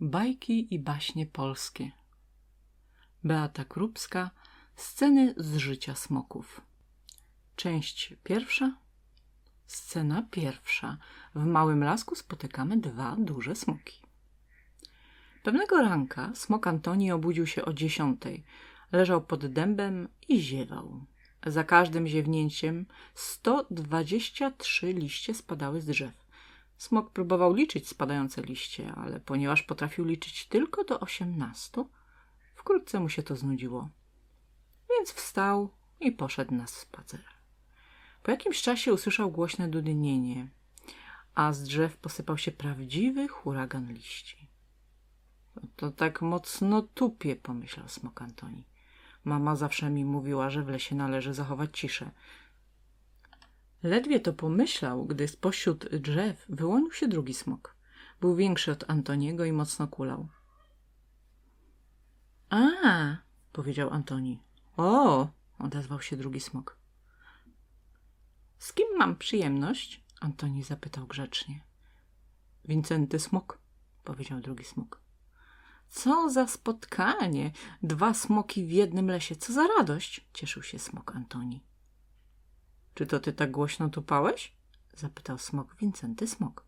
Bajki i baśnie polskie. Beata Krupska. Sceny z życia smoków. Część pierwsza. Scena pierwsza. W małym lasku spotykamy dwa duże smoki. Pewnego ranka smok Antoni obudził się o dziesiątej. Leżał pod dębem i ziewał. Za każdym ziewnięciem 123 liście spadały z drzew. Smok próbował liczyć spadające liście, ale ponieważ potrafił liczyć tylko do osiemnastu, wkrótce mu się to znudziło. Więc wstał i poszedł na spacer. Po jakimś czasie usłyszał głośne dudnienie, a z drzew posypał się prawdziwy huragan liści. To tak mocno tupie, pomyślał smok Antoni. Mama zawsze mi mówiła, że w lesie należy zachować ciszę. Ledwie to pomyślał, gdy spośród drzew wyłonił się drugi smok. Był większy od Antoniego i mocno kulał. A, powiedział Antoni. O, odezwał się drugi smok. Z kim mam przyjemność? Antoni zapytał grzecznie. Wincenty smok, powiedział drugi smok. Co za spotkanie! Dwa smoki w jednym lesie. Co za radość! Cieszył się smok Antoni. Czy to ty tak głośno tupałeś? Zapytał smok Wincenty smok.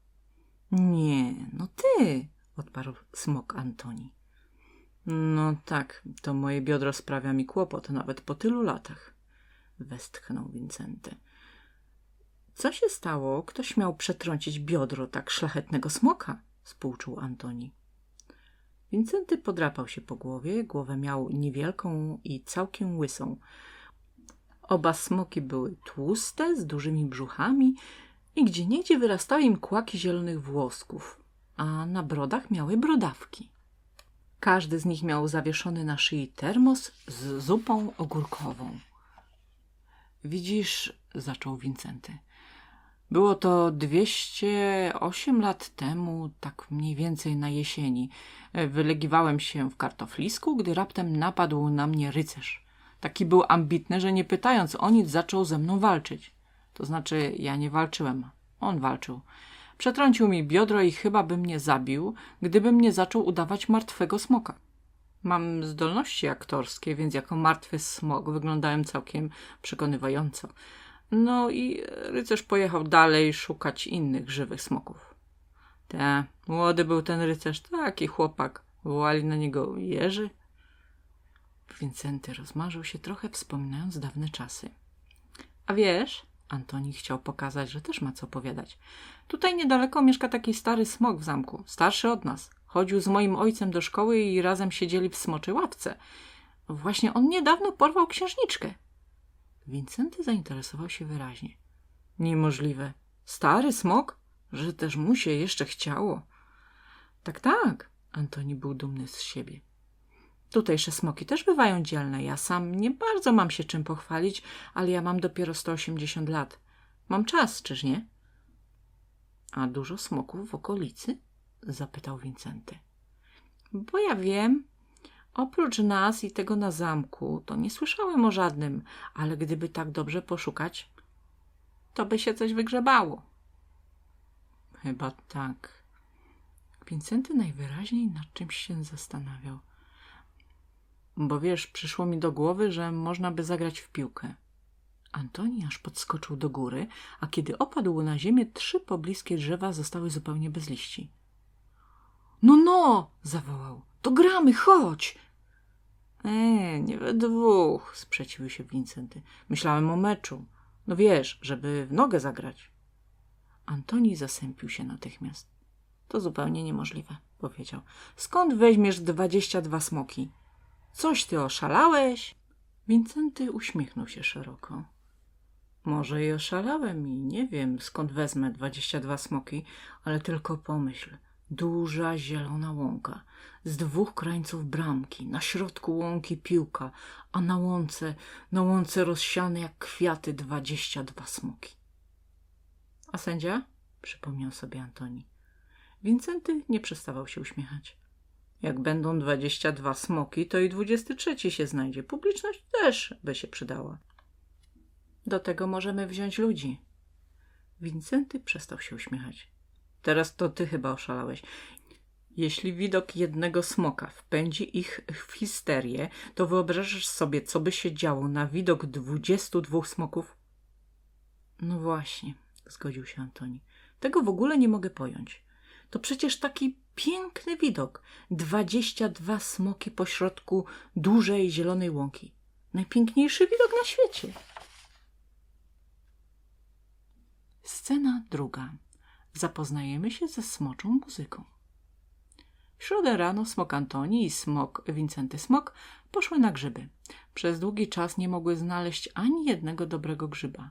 Nie, no ty, odparł smok Antoni. No tak, to moje biodro sprawia mi kłopot, nawet po tylu latach. Westchnął Wincenty. Co się stało? Ktoś miał przetrącić biodro tak szlachetnego smoka? Spółczuł Antoni. Wincenty podrapał się po głowie. Głowę miał niewielką i całkiem łysą. Oba smoki były tłuste, z dużymi brzuchami i gdzieniegdzie wyrastały im kłaki zielonych włosków, a na brodach miały brodawki. Każdy z nich miał zawieszony na szyi termos z zupą ogórkową. Widzisz, zaczął Wincenty. Było to 208 lat temu, tak mniej więcej na jesieni. Wylegiwałem się w kartoflisku, gdy raptem napadł na mnie rycerz. Taki był ambitny, że nie pytając o nic zaczął ze mną walczyć. To znaczy, ja nie walczyłem, on walczył. Przetrącił mi biodro i chyba by mnie zabił, gdybym nie zaczął udawać martwego smoka. Mam zdolności aktorskie, więc jako martwy smok wyglądałem całkiem przekonywająco. No i rycerz pojechał dalej szukać innych żywych smoków. Te, młody był ten rycerz, taki chłopak. Wołali na niego Jerzy. Wincenty rozmarzył się trochę, wspominając dawne czasy. A wiesz, Antoni chciał pokazać, że też ma co opowiadać. Tutaj niedaleko mieszka taki stary smok w zamku, starszy od nas. Chodził z moim ojcem do szkoły i razem siedzieli w smoczej ławce. Właśnie on niedawno porwał księżniczkę. Wincenty zainteresował się wyraźnie. Niemożliwe. Stary smok? Że też mu się jeszcze chciało. Tak, tak. Antoni był dumny z siebie. Tutejsze smoki też bywają dzielne. Ja sam nie bardzo mam się czym pochwalić, ale ja mam dopiero 180 lat. Mam czas, czyż nie? A dużo smoków w okolicy? Zapytał Wincenty. Bo ja wiem, oprócz nas i tego na zamku, to nie słyszałem o żadnym, ale gdyby tak dobrze poszukać, to by się coś wygrzebało. Chyba tak. Wincenty najwyraźniej nad czymś się zastanawiał. Bo wiesz, przyszło mi do głowy, że można by zagrać w piłkę. Antoni aż podskoczył do góry, a kiedy opadł na ziemię, trzy pobliskie drzewa zostały zupełnie bez liści. No, no! zawołał. To gramy, chodź! E, nie we dwóch, sprzeciwił się Wincenty. Myślałem o meczu. No wiesz, żeby w nogę zagrać. Antoni zasępił się natychmiast. To zupełnie niemożliwe, powiedział. Skąd weźmiesz dwadzieścia dwa smoki? Coś ty oszalałeś? Wincenty uśmiechnął się szeroko. Może i oszalałem i nie wiem, skąd wezmę dwadzieścia dwa smoki, ale tylko pomyśl. Duża zielona łąka, z dwóch krańców bramki, na środku łąki piłka, a na łące, na łące rozsiane jak kwiaty dwadzieścia dwa smoki. A sędzia? Przypomniał sobie Antoni. Wincenty nie przestawał się uśmiechać. Jak będą dwadzieścia dwa smoki, to i dwudziesty trzeci się znajdzie. Publiczność też by się przydała. Do tego możemy wziąć ludzi. Wincenty przestał się uśmiechać. Teraz to ty chyba oszalałeś. Jeśli widok jednego smoka wpędzi ich w histerię, to wyobrażasz sobie, co by się działo na widok dwudziestu dwóch smoków? No właśnie, zgodził się Antoni. Tego w ogóle nie mogę pojąć. To przecież taki piękny widok. Dwadzieścia dwa smoki pośrodku dużej zielonej łąki. Najpiękniejszy widok na świecie. Scena druga. Zapoznajemy się ze smoczą muzyką. W środę rano smok Antoni i smok Wincenty Smok poszły na grzyby. Przez długi czas nie mogły znaleźć ani jednego dobrego grzyba.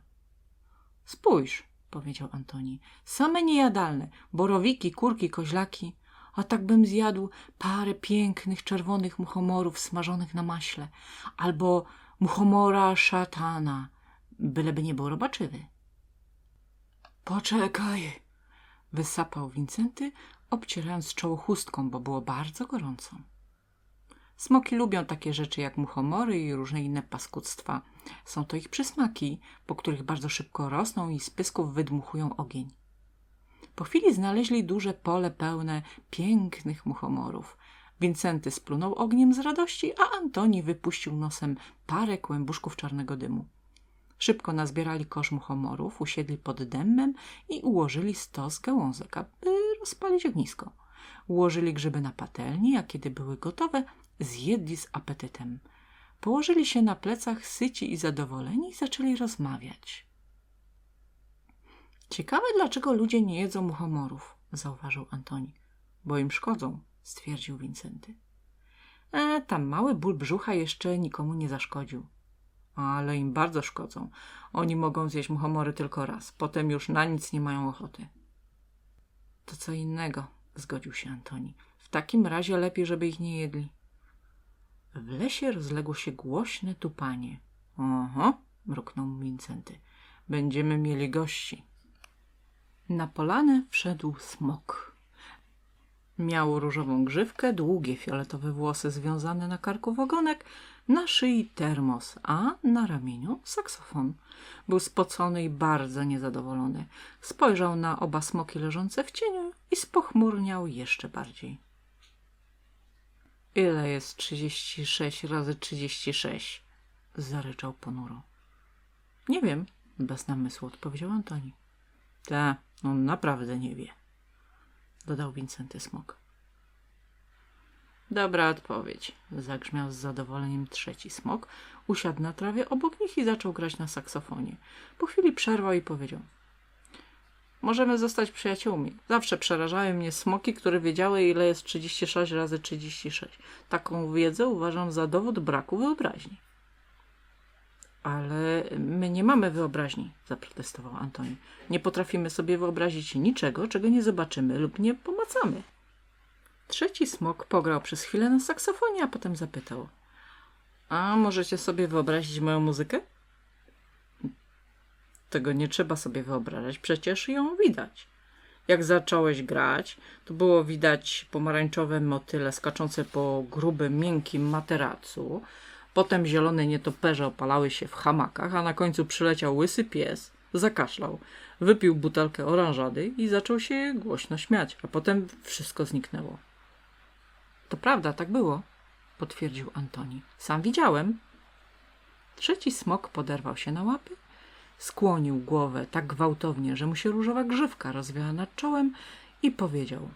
Spójrz, powiedział Antoni, same niejadalne, borowiki, kurki, koźlaki. A tak bym zjadł parę pięknych czerwonych muchomorów smażonych na maśle, albo muchomora szatana, byleby nie był robaczywy. Poczekaj, wysapał Wincenty, obcierając czoło chustką, bo było bardzo gorąco. Smoki lubią takie rzeczy jak muchomory i różne inne paskudztwa. Są to ich przysmaki, po których bardzo szybko rosną i z pysków wydmuchują ogień. Po chwili znaleźli duże pole pełne pięknych muchomorów. Wincenty splunął ogniem z radości, a Antoni wypuścił nosem parę kłębuszków czarnego dymu. Szybko nazbierali kosz muchomorów, usiedli pod dębem i ułożyli stos gałązek, aby rozpalić ognisko. Ułożyli grzyby na patelni, a kiedy były gotowe, zjedli z apetytem. Położyli się na plecach syci i zadowoleni i zaczęli rozmawiać. Ciekawe, dlaczego ludzie nie jedzą muchomorów, zauważył Antoni. Bo im szkodzą, stwierdził Wincenty. E, tam mały ból brzucha jeszcze nikomu nie zaszkodził. Ale im bardzo szkodzą. Oni mogą zjeść muchomory tylko raz. Potem już na nic nie mają ochoty. To co innego, zgodził się Antoni. W takim razie lepiej, żeby ich nie jedli. W lesie rozległo się głośne tupanie. Oho, mruknął Wincenty. Będziemy mieli gości. Na polanę wszedł smok. Miał różową grzywkę, długie fioletowe włosy związane na karku w ogonek, na szyi termos, a na ramieniu saksofon. Był spocony i bardzo niezadowolony. Spojrzał na oba smoki leżące w cieniu i spochmurniał jeszcze bardziej. Ile jest trzydzieści sześć razy trzydzieści sześć? Zaryczał ponuro. Nie wiem, bez namysłu odpowiedział Antoni. Ta, on naprawdę nie wie, dodał Wincenty Smok. Dobra odpowiedź, zagrzmiał z zadowoleniem trzeci smok, usiadł na trawie obok nich i zaczął grać na saksofonie. Po chwili przerwał i powiedział Możemy zostać przyjaciółmi. Zawsze przerażały mnie smoki, które wiedziały, ile jest 36 razy 36. Taką wiedzę uważam za dowód braku wyobraźni. Ale my nie mamy wyobraźni, zaprotestował Antoni. Nie potrafimy sobie wyobrazić niczego, czego nie zobaczymy lub nie pomacamy. Trzeci smok pograł przez chwilę na saksofonie, a potem zapytał. A możecie sobie wyobrazić moją muzykę? Tego nie trzeba sobie wyobrażać, przecież ją widać. Jak zacząłeś grać, to było widać pomarańczowe motyle skaczące po grubym, miękkim materacu. Potem zielone nietoperze opalały się w hamakach, a na końcu przyleciał łysy pies, zakaszlał, wypił butelkę oranżady i zaczął się głośno śmiać, a potem wszystko zniknęło. To prawda, tak było, potwierdził Antoni. Sam widziałem. Trzeci smok poderwał się na łapy, skłonił głowę tak gwałtownie, że mu się różowa grzywka rozwiała nad czołem i powiedział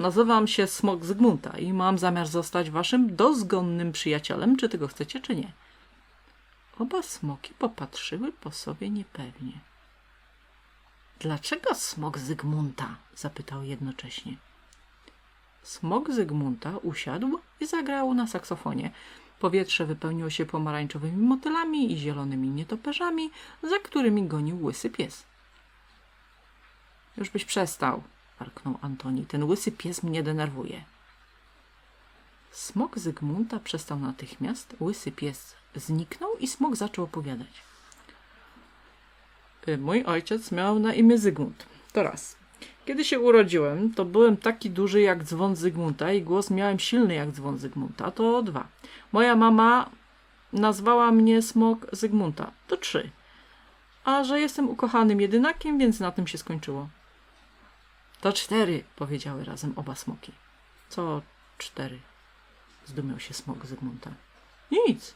Nazywam się Smok Zygmunta i mam zamiar zostać waszym dozgonnym przyjacielem, czy tego chcecie, czy nie. Oba smoki popatrzyły po sobie niepewnie. Dlaczego smok Zygmunta? zapytał jednocześnie. Smok Zygmunta usiadł i zagrał na saksofonie. Powietrze wypełniło się pomarańczowymi motylami i zielonymi nietoperzami, za którymi gonił łysy pies. Już byś przestał, warknął Antoni. Ten łysy pies mnie denerwuje. Smok Zygmunta przestał natychmiast, łysy pies zniknął i smok zaczął opowiadać. Y, Mój ojciec miał na imię Zygmunt. To raz. Kiedy się urodziłem, to byłem taki duży jak dzwon Zygmunta i głos miałem silny jak dzwon Zygmunta. To dwa. Moja mama nazwała mnie smok Zygmunta. To trzy. A że jestem ukochanym jedynakiem, więc na tym się skończyło. To cztery, powiedziały razem oba smoki. Co cztery? Zdumiał się smok Zygmunta. Nic.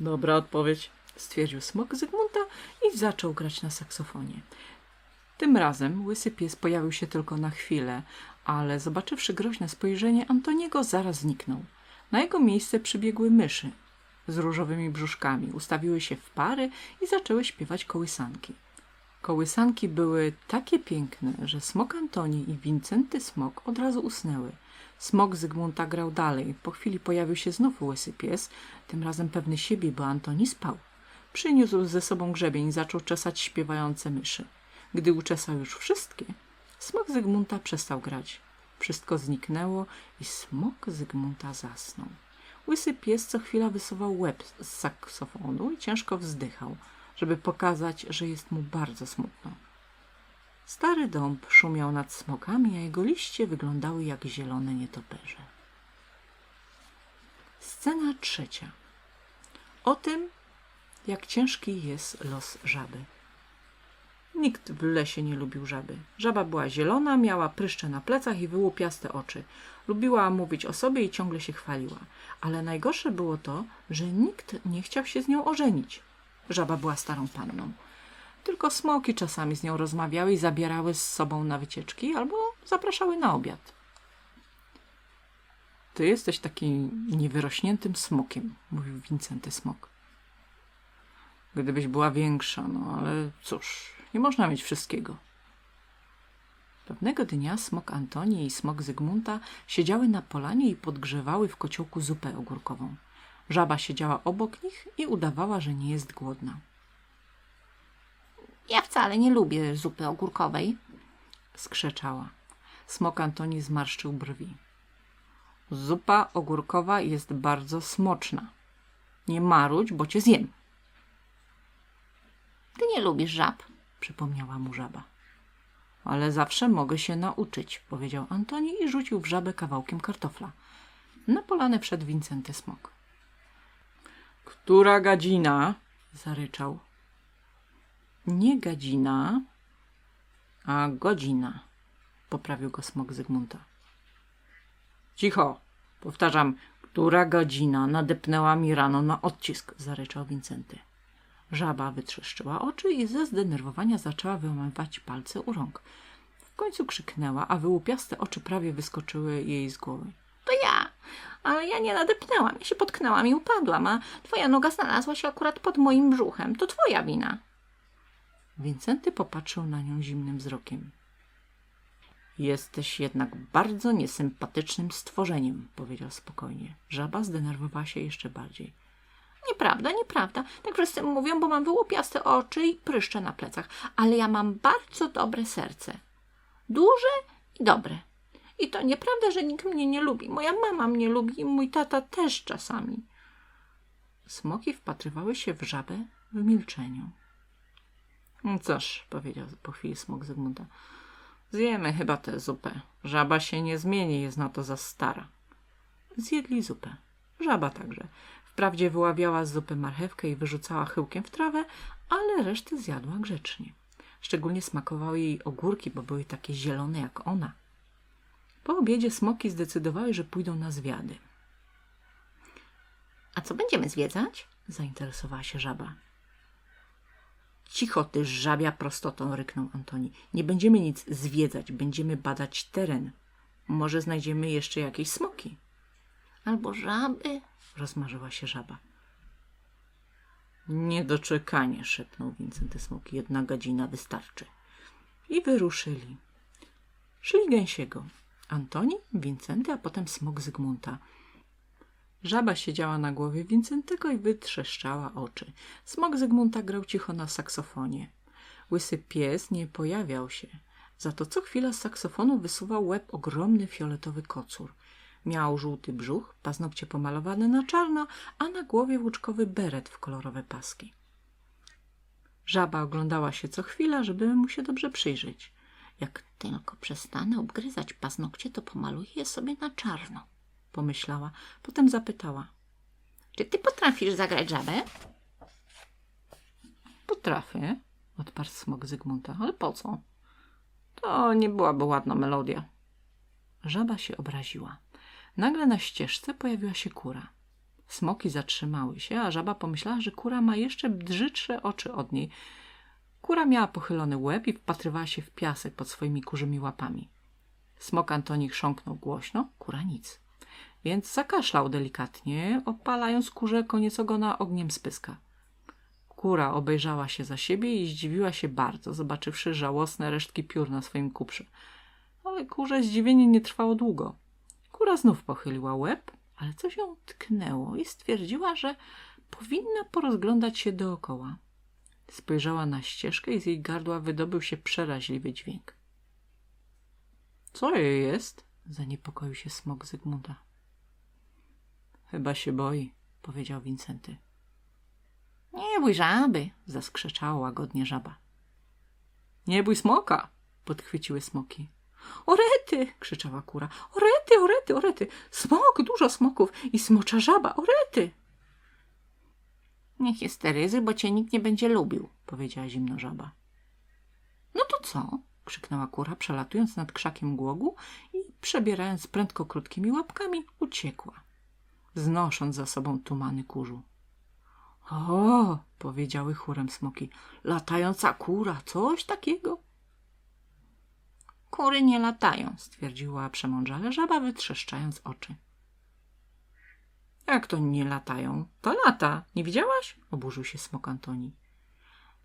Dobra odpowiedź, stwierdził smok Zygmunta i zaczął grać na saksofonie. Tym razem łysy pies pojawił się tylko na chwilę, ale zobaczywszy groźne spojrzenie Antoniego, zaraz zniknął. Na jego miejsce przybiegły myszy z różowymi brzuszkami, ustawiły się w pary i zaczęły śpiewać kołysanki. Kołysanki były takie piękne, że smok Antoni i Wincenty Smok od razu usnęły. Smok Zygmunta grał dalej. Po chwili pojawił się znów łysy pies, tym razem pewny siebie, bo Antoni spał. Przyniósł ze sobą grzebień i zaczął czesać śpiewające myszy. Gdy uczesał już wszystkie, smok Zygmunta przestał grać. Wszystko zniknęło i smok Zygmunta zasnął. Łysy pies co chwila wysuwał łeb z saksofonu i ciężko wzdychał, żeby pokazać, że jest mu bardzo smutno. Stary dąb szumiał nad smokami, a jego liście wyglądały jak zielone nietoperze. Scena trzecia. O tym, jak ciężki jest los żaby. Nikt w lesie nie lubił żaby. Żaba była zielona, miała pryszcze na plecach i wyłupiaste oczy. Lubiła mówić o sobie i ciągle się chwaliła. Ale najgorsze było to, że nikt nie chciał się z nią ożenić. Żaba była starą panną. Tylko smoki czasami z nią rozmawiały i zabierały z sobą na wycieczki albo zapraszały na obiad. Ty jesteś takim niewyrośniętym smokiem, mówił Wincenty Smok. Gdybyś była większa, no ale cóż, nie można mieć wszystkiego. Pewnego dnia smok Antoni i smok Zygmunta siedziały na polanie i podgrzewały w kociołku zupę ogórkową. Żaba siedziała obok nich i udawała, że nie jest głodna. Ja wcale nie lubię zupy ogórkowej. skrzeczała. Smok Antoni zmarszczył brwi. Zupa ogórkowa jest bardzo smoczna. Nie marudź, bo cię zjem, Ty nie lubisz żab. przypomniała mu żaba. Ale zawsze mogę się nauczyć, powiedział Antoni i rzucił w żabę kawałkiem kartofla. Na polanę wszedł Wincenty Smok. Która gadzina? zaryczał. Nie gadzina, a godzina, poprawił go smok Zygmunta. Cicho, powtarzam, która godzina nadepnęła mi rano na odcisk, zaryczał Wincenty. Żaba wytrzeszczyła oczy i ze zdenerwowania zaczęła wyłamywać palce u rąk. W końcu krzyknęła, a wyłupiaste oczy prawie wyskoczyły jej z głowy. To ja. Ale ja nie nadepnęłam. Ja się potknęłam i upadłam, a twoja noga znalazła się akurat pod moim brzuchem. To twoja wina. Wincenty popatrzył na nią zimnym wzrokiem. Jesteś jednak bardzo niesympatycznym stworzeniem, powiedział spokojnie. Żaba zdenerwowała się jeszcze bardziej. Nieprawda, nieprawda. Tak wszyscy mówią, bo mam wyłupiaste oczy i pryszcze na plecach. Ale ja mam bardzo dobre serce. Duże i dobre. I to nieprawda, że nikt mnie nie lubi. Moja mama mnie lubi i mój tata też czasami. Smoki wpatrywały się w żabę w milczeniu. "No Cóż, powiedział po chwili smok Zygmunta. Zjemy chyba tę zupę. Żaba się nie zmieni, jest na to za stara. Zjedli zupę. Żaba także. Wprawdzie wyławiała z zupy marchewkę i wyrzucała chyłkiem w trawę, ale resztę zjadła grzecznie. Szczególnie smakowały jej ogórki, bo były takie zielone jak ona. Po obiedzie smoki zdecydowały, że pójdą na zwiady. A co będziemy zwiedzać? Zainteresowała się żaba. Cicho, ty żabia prostotą, ryknął Antoni. Nie będziemy nic zwiedzać, będziemy badać teren. Może znajdziemy jeszcze jakieś smoki. Albo żaby? Rozmarzyła się żaba. Niedoczekanie, szepnął Wincenty Smok. Jedna godzina wystarczy. I wyruszyli. Szli gęsiego. Antoni, Wincenty, a potem smok Zygmunta. Żaba siedziała na głowie Wincentego i wytrzeszczała oczy. Smok Zygmunta grał cicho na saksofonie. Łysy pies nie pojawiał się. Za to co chwila z saksofonu wysuwał łeb ogromny fioletowy kocur. Miał żółty brzuch, paznokcie pomalowane na czarno, a na głowie łuczkowy beret w kolorowe paski. Żaba oglądała się co chwila, żeby mu się dobrze przyjrzeć. Jak tylko przestanę obgryzać paznokcie, to pomaluję je sobie na czarno. Pomyślała, potem zapytała. Czy ty potrafisz zagrać żabę? Potrafię, odparł smok Zygmunta, ale po co? To nie byłaby ładna melodia. Żaba się obraziła. Nagle na ścieżce pojawiła się kura. Smoki zatrzymały się, a żaba pomyślała, że kura ma jeszcze brzydsze oczy od niej. Kura miała pochylony łeb i wpatrywała się w piasek pod swoimi kurzymi łapami. Smok Antoni chrząknął głośno, kura nic. Więc zakaszlał delikatnie, opalając kurze koniec ogona ogniem spyska. Kura obejrzała się za siebie i zdziwiła się bardzo, zobaczywszy żałosne resztki piór na swoim kuprze. Ale kurze zdziwienie nie trwało długo. Kura znów pochyliła łeb, ale coś ją tknęło i stwierdziła, że powinna porozglądać się dookoła. Spojrzała na ścieżkę i z jej gardła wydobył się przeraźliwy dźwięk. Co jej jest? Zaniepokoił się smok Zygmunta. Chyba się boi, powiedział Wincenty. Nie bój żaby, Zaskrzeczała łagodnie żaba. Nie bój smoka, podchwyciły smoki. orety, Krzyczała kura. orety, orety, orety. Smok, dużo smoków i smocza żaba, orety. Niech jest Terezy, bo cię nikt nie będzie lubił. Powiedziała zimno żaba. No to co? Krzyknęła kura, przelatując nad krzakiem głogu i przebierając prędko krótkimi łapkami, uciekła, znosząc za sobą tumany kurzu. O, powiedziały chórem smoki, latająca kura, coś takiego. Kury nie latają. Stwierdziła przemądrzale żaba, wytrzeszczając oczy. Jak to nie latają? To lata. Nie widziałaś? Oburzył się smok Antoni.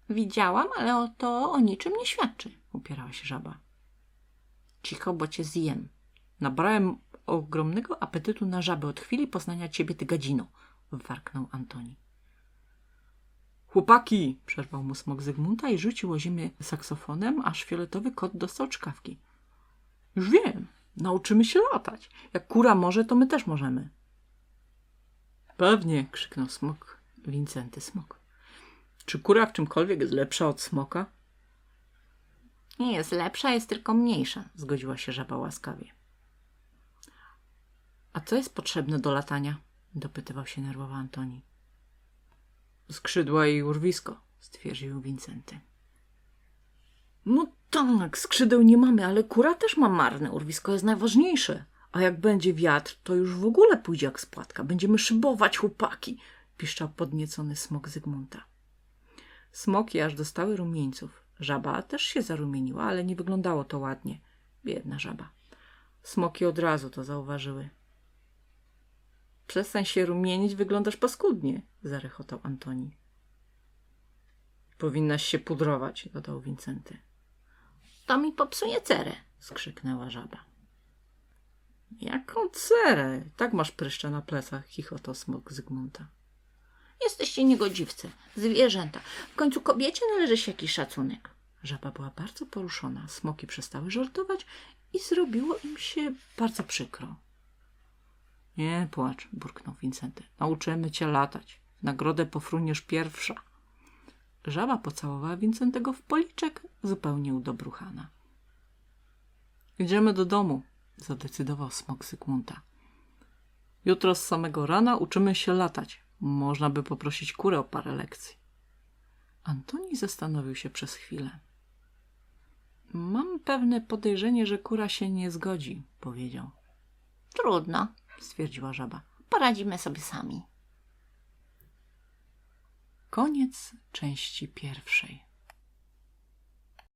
Widziałam, ale o to o niczym nie świadczy. Upierała się żaba. Cicho, bo cię zjem. Nabrałem ogromnego apetytu na żabę od chwili poznania ciebie, ty gadzino. Warknął Antoni. Chłopaki! Przerwał mu smok Zygmunta i rzucił o ziemię saksofonem, aż fioletowy kot dostał czkawki. Już wiem. Nauczymy się latać. Jak kura może, to my też możemy. Pewnie, krzyknął smok. Wincenty smok. Czy kura w czymkolwiek jest lepsza od smoka? Nie jest lepsza, jest tylko mniejsza. Zgodziła się żaba łaskawie. A co jest potrzebne do latania? Dopytywał się nerwowo Antoni. Skrzydła i urwisko, stwierdził Wincenty. No tak, skrzydeł nie mamy, ale kura też ma marne. Urwisko jest najważniejsze. A jak będzie wiatr, to już w ogóle pójdzie jak spłatka. Będziemy szybować, chłopaki, piszczał podniecony smok Zygmunta. Smoki aż dostały rumieńców. Żaba też się zarumieniła, ale nie wyglądało to ładnie. Biedna żaba. Smoki od razu to zauważyły. Przestań się rumienić, wyglądasz paskudnie, zarechotał Antoni. Powinnaś się pudrować, dodał Wincenty. To mi popsuje cerę. skrzyknęła żaba. Jaką cerę? Tak masz pryszcze na plecach, chichotał smok Zygmunta. Jesteście niegodziwcy, zwierzęta. W końcu kobiecie należy się jakiś szacunek. Żaba była bardzo poruszona. Smoki przestały żartować i zrobiło im się bardzo przykro. Nie płacz, burknął Wincenty. Nauczymy cię latać. W nagrodę pofruniesz pierwsza. Żaba pocałowała Wincentego w policzek, zupełnie udobruchana. Idziemy do domu, zadecydował smok Zygmunta. Jutro z samego rana uczymy się latać. Można by poprosić kurę o parę lekcji. Antoni zastanowił się przez chwilę. Mam pewne podejrzenie, że kura się nie zgodzi, powiedział. Trudno, Stwierdziła żaba. poradzimy sobie sami. Koniec części pierwszej.